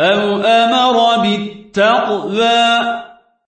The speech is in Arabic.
أو أمر بالتقوى